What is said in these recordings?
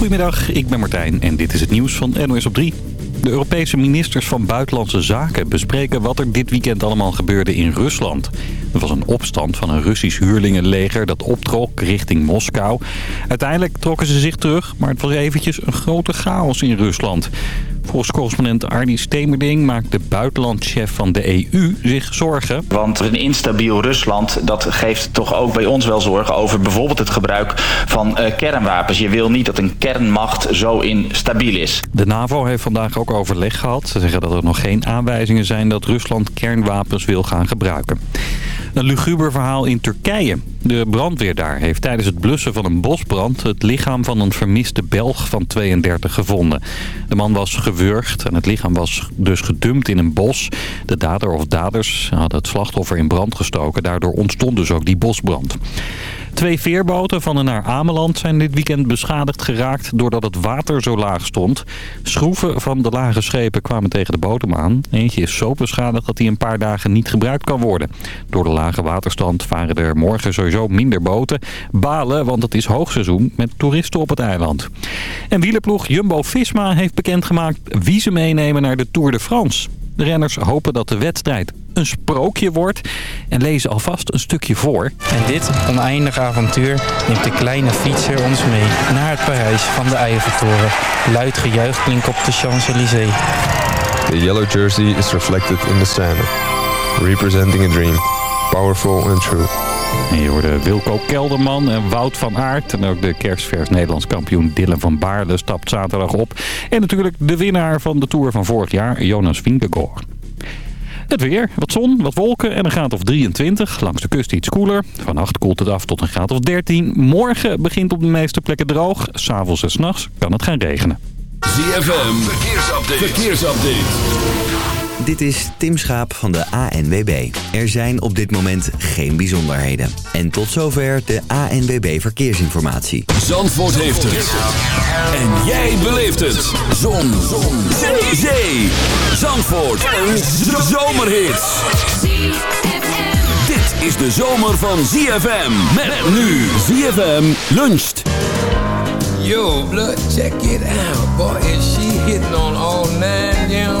Goedemiddag, ik ben Martijn en dit is het nieuws van NOS op 3. De Europese ministers van Buitenlandse Zaken bespreken wat er dit weekend allemaal gebeurde in Rusland. Er was een opstand van een Russisch huurlingenleger dat optrok richting Moskou. Uiteindelijk trokken ze zich terug, maar het was eventjes een grote chaos in Rusland. Volgens correspondent Arnie Stemerding maakt de buitenlandchef van de EU zich zorgen. Want een instabiel Rusland, dat geeft toch ook bij ons wel zorgen over bijvoorbeeld het gebruik van uh, kernwapens. Je wil niet dat een kernmacht zo instabiel is. De NAVO heeft vandaag ook overleg gehad. Ze zeggen dat er nog geen aanwijzingen zijn dat Rusland kernwapens wil gaan gebruiken. Een luguber verhaal in Turkije. De brandweer daar heeft tijdens het blussen van een bosbrand... het lichaam van een vermiste Belg van 32 gevonden. De man was gewurgd en het lichaam was dus gedumpt in een bos. De dader of daders hadden het slachtoffer in brand gestoken. Daardoor ontstond dus ook die bosbrand. Twee veerboten van en naar Ameland zijn dit weekend beschadigd geraakt doordat het water zo laag stond. Schroeven van de lage schepen kwamen tegen de bodem aan. Eentje is zo beschadigd dat hij een paar dagen niet gebruikt kan worden. Door de lage waterstand varen er morgen sowieso minder boten. Balen, want het is hoogseizoen met toeristen op het eiland. En wielerploeg Jumbo-Visma heeft bekendgemaakt wie ze meenemen naar de Tour de France. De renners hopen dat de wedstrijd een sprookje wordt en lezen alvast een stukje voor. En dit oneindige avontuur neemt de kleine fietser ons mee naar het Parijs van de Eiffeltoren. Luid gejuich klinkt op de Champs-Élysées. The yellow jersey is reflected in the sand, representing a dream, powerful and true. En je hoorde Wilco Kelderman en Wout van Aert. En ook de kerstvers Nederlands kampioen Dylan van Baarle stapt zaterdag op. En natuurlijk de winnaar van de Tour van vorig jaar, Jonas Vingegaard. Het weer, wat zon, wat wolken en een graad of 23. Langs de kust iets koeler. Vannacht koelt het af tot een graad of 13. Morgen begint op de meeste plekken droog. S'avonds en s'nachts kan het gaan regenen. ZFM, verkeersupdate. verkeersupdate. Dit is Tim Schaap van de ANWB. Er zijn op dit moment geen bijzonderheden. En tot zover de ANWB Verkeersinformatie. Zandvoort heeft het. En jij beleeft het. Zon. Zon. Zee. Zee. Zandvoort. Een zomerhit. Dit is de zomer van ZFM. Met nu ZFM luncht. Yo, blood, check it out. Boy, is she hitting on all nine, yeah.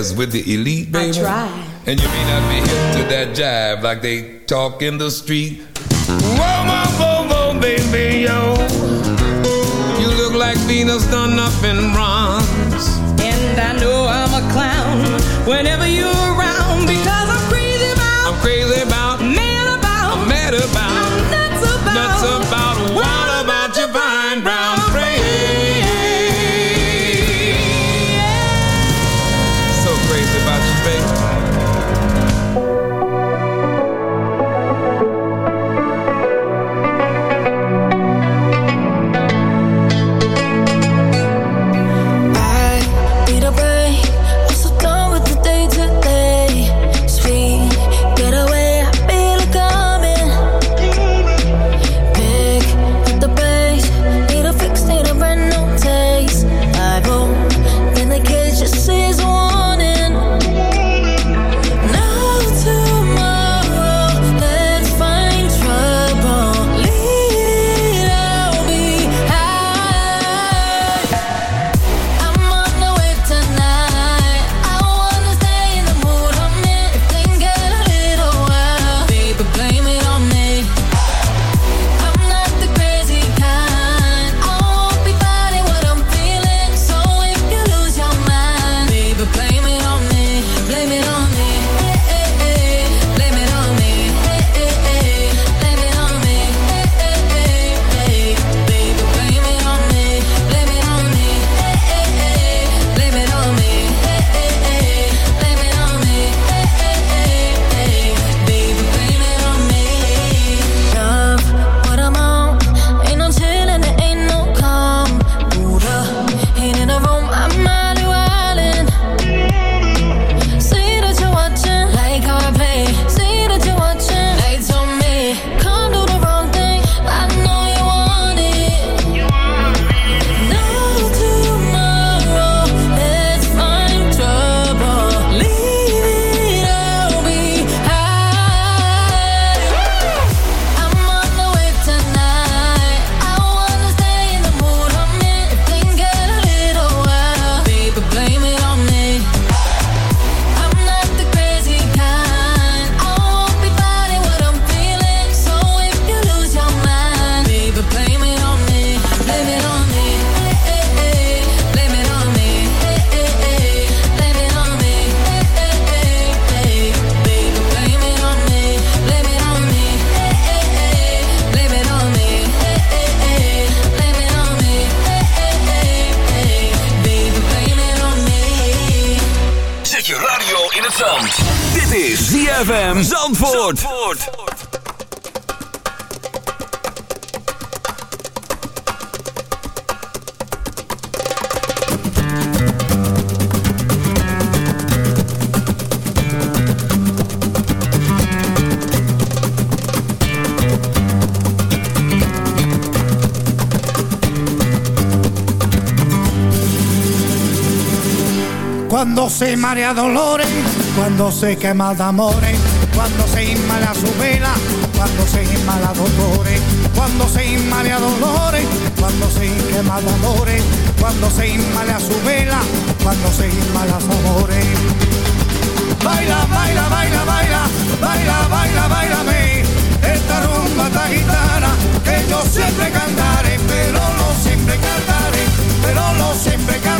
jazz with the elite, baby. I try. And you may not be hip to that jive like they talk in the street. Whoa, whoa, whoa, whoa, baby, yo. You look like Venus se marea dolores, cuando se quema de amores, cuando se inmala su vela, cuando se inmala dolores, cuando se inmala dolores, cuando se quema de amores, cuando se inmala su vela, cuando se inmala amores. Baila, baila, baila, baila, baila, baila, bailame, esta rumba esta gitana, que yo siempre cantaré, pero no siempre cantaré, pero no siempre cantaré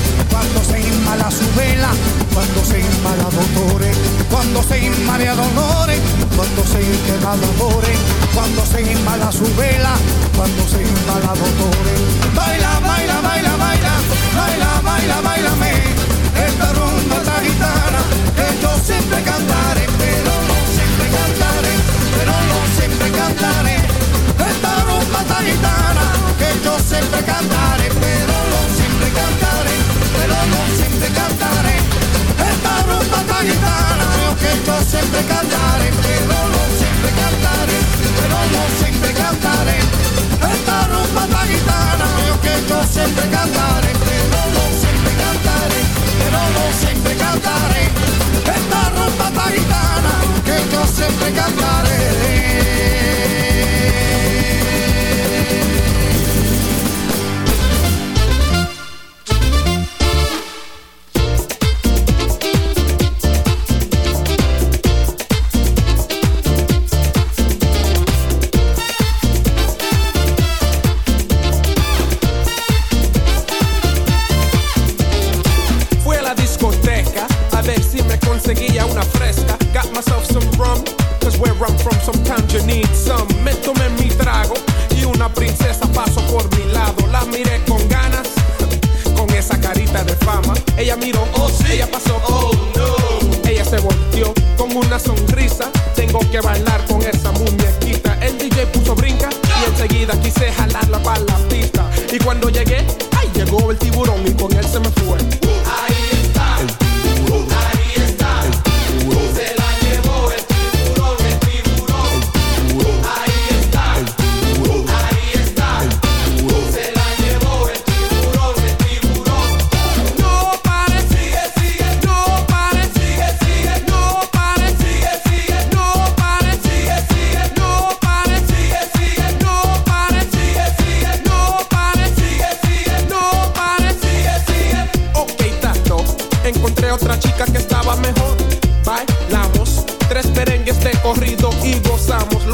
su vela cuando se inmala dolores, cuando se inmala dolores, cuando se quema dolores, cuando se inmala su vela, cuando se inmala dolores. Baila, baila, baila, baila, baila, baila, bailame, esta rumba esta gitana que yo siempre cantaré, pero no siempre cantaré, pero no siempre cantaré, esta rumba esta gitana que yo siempre cantaré, pero no siempre cantaré. like a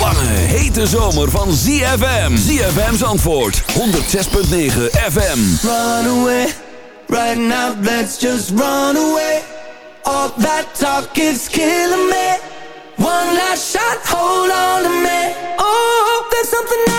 lange, hete zomer van ZFM. ZFM's antwoord, 106.9 FM. Run away, right now, let's just run away. All that talk is killing me. One last shot, hold on to me. Oh, there's something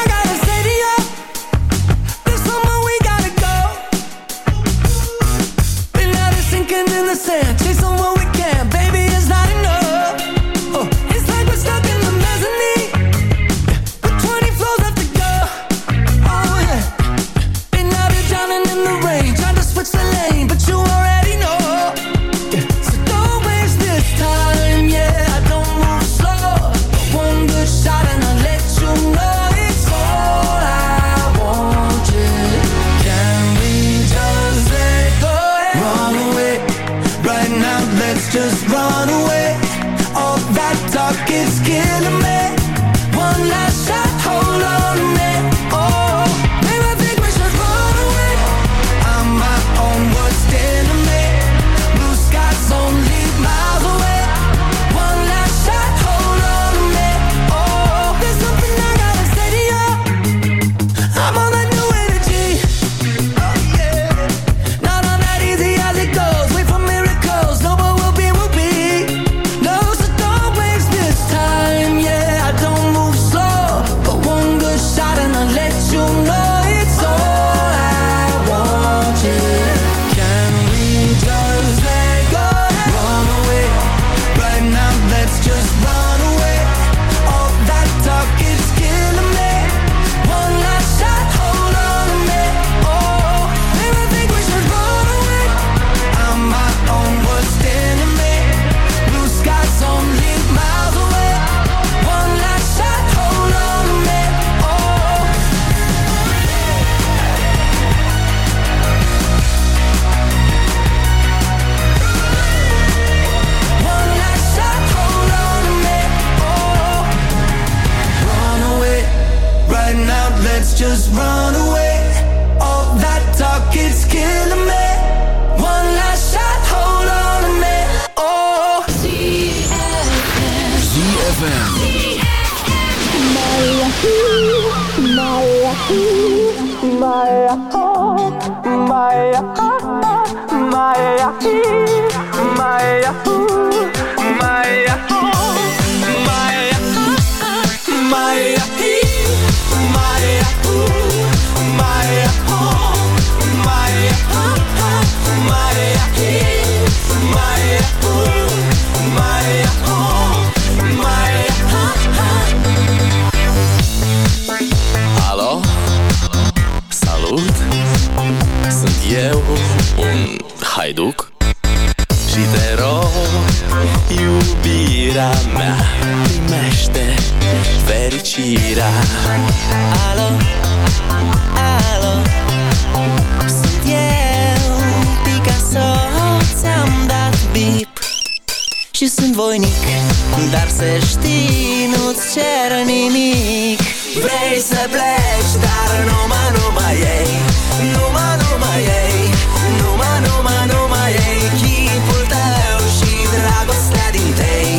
Dar să știi, nu-ți cer nimic. Vrei să pleci, dar numai, numai ei. Numai, numai ei. Numai, numai, numai ei. Chipul tău și dragostea din tei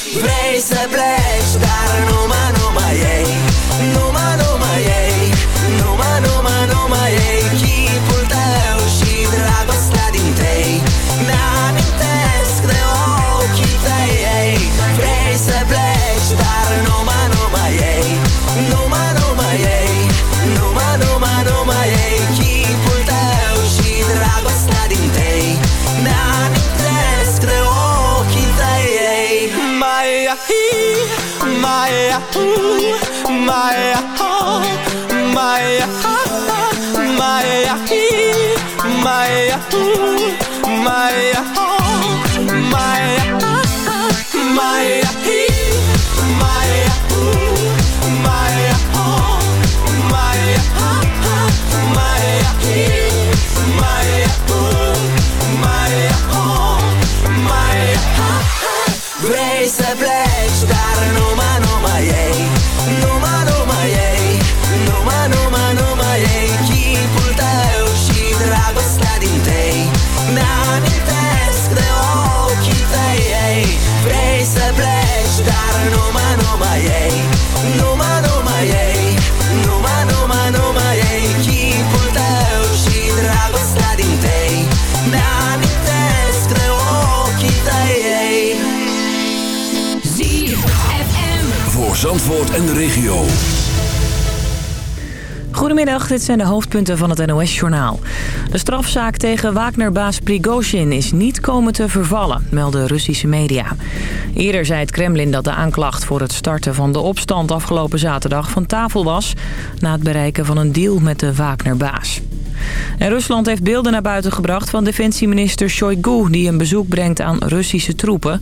Vrei să pleci, dar numai, numai ei. Numai, numai ei. Numai, numai, numai ei. Chipul tău și dragostea din tei Maya, Goedemiddag, dit zijn de hoofdpunten van het NOS-journaal. De strafzaak tegen Wagner-baas Prigozhin is niet komen te vervallen, melden Russische media. Eerder zei het Kremlin dat de aanklacht voor het starten van de opstand afgelopen zaterdag van tafel was... na het bereiken van een deal met de Wagner-baas. En Rusland heeft beelden naar buiten gebracht van defensieminister Shoigu... die een bezoek brengt aan Russische troepen.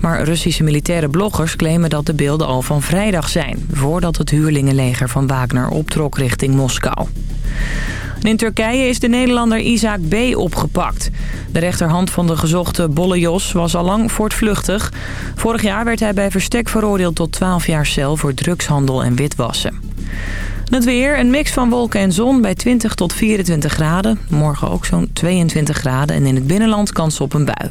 Maar Russische militaire bloggers claimen dat de beelden al van vrijdag zijn... voordat het huurlingenleger van Wagner optrok richting Moskou. In Turkije is de Nederlander Isaac B. opgepakt. De rechterhand van de gezochte Bolle Jos was al lang voortvluchtig. Vorig jaar werd hij bij verstek veroordeeld tot 12 jaar cel voor drugshandel en witwassen. Het weer, een mix van wolken en zon bij 20 tot 24 graden. Morgen ook zo'n 22 graden en in het binnenland kans op een bui.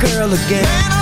girl again.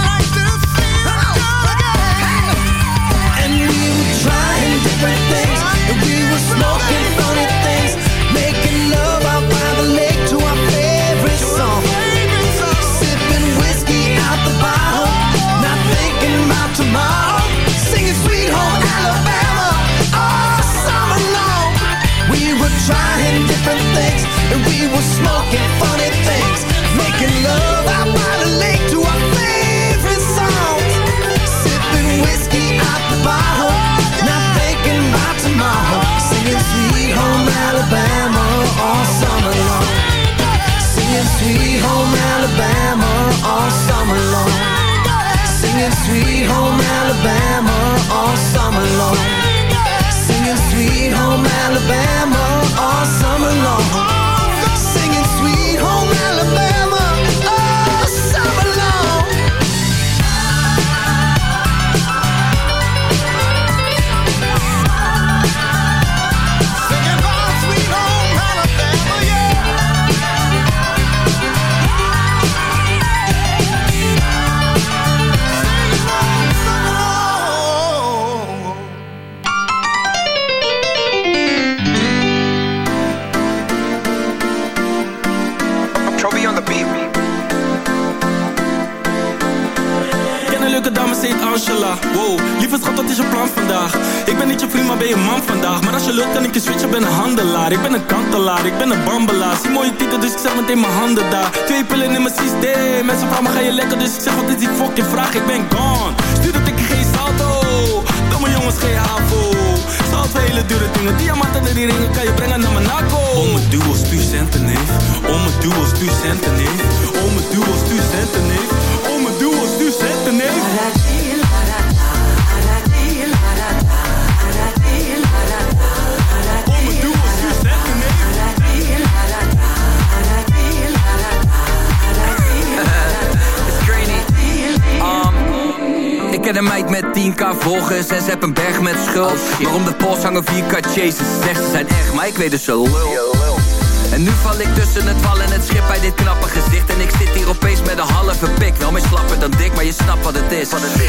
sweet home Alabama. dus ik zet meteen mijn handen daar. Twee pillen in mijn systeem. Mensen vragen me ga je lekker, dus ik zeg wat is die fucking vraag? Ik ben gone. Stuur dat ik geen salto. Domme jongens, geen havo. Zal twee hele dure dingen. Diamanten en die ringen kan je brengen naar mijn nako. Om mijn duo stuur centen neef. Om mijn duo stuur centen neef. Om mijn duo stuur centen neef. Om mijn duo stuur centen neef. Ken een meid met 10k volgers en ze heeft een berg met schuld. maar om de pols hangen vier Cartiers en ze zegt ze zijn echt, maar ik weet dus ze lul. En nu val ik tussen het wal en het schip bij dit knappe gezicht. En ik zit hier opeens met een halve pik. Wel meer slapper dan dik, maar je snapt wat het is.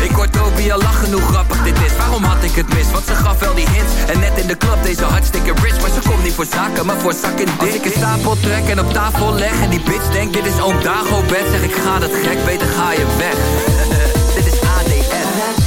Ik hoor Toby al lachen hoe grappig dit is. Waarom had ik het mis? Want ze gaf wel die hints. En net in de club deze hartstikke rich. Maar ze komt niet voor zaken, maar voor zak en dik Als ik een stapel trek en op tafel leg En die bitch denkt dit is oom Dago bed Zeg ik ga dat gek, beter ga je weg. is ADN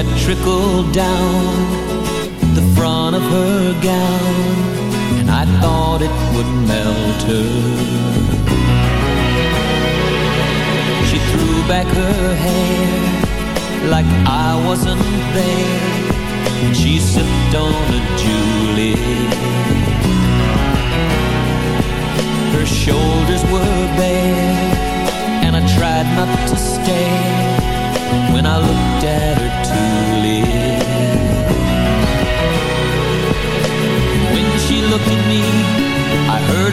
Sweat trickled down the front of her gown, and I thought it would melt her. She threw back her hair like I wasn't there, and she sipped on a julep.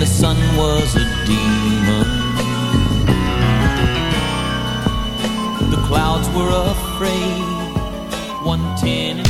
the sun was a demon. The clouds were afraid. One ten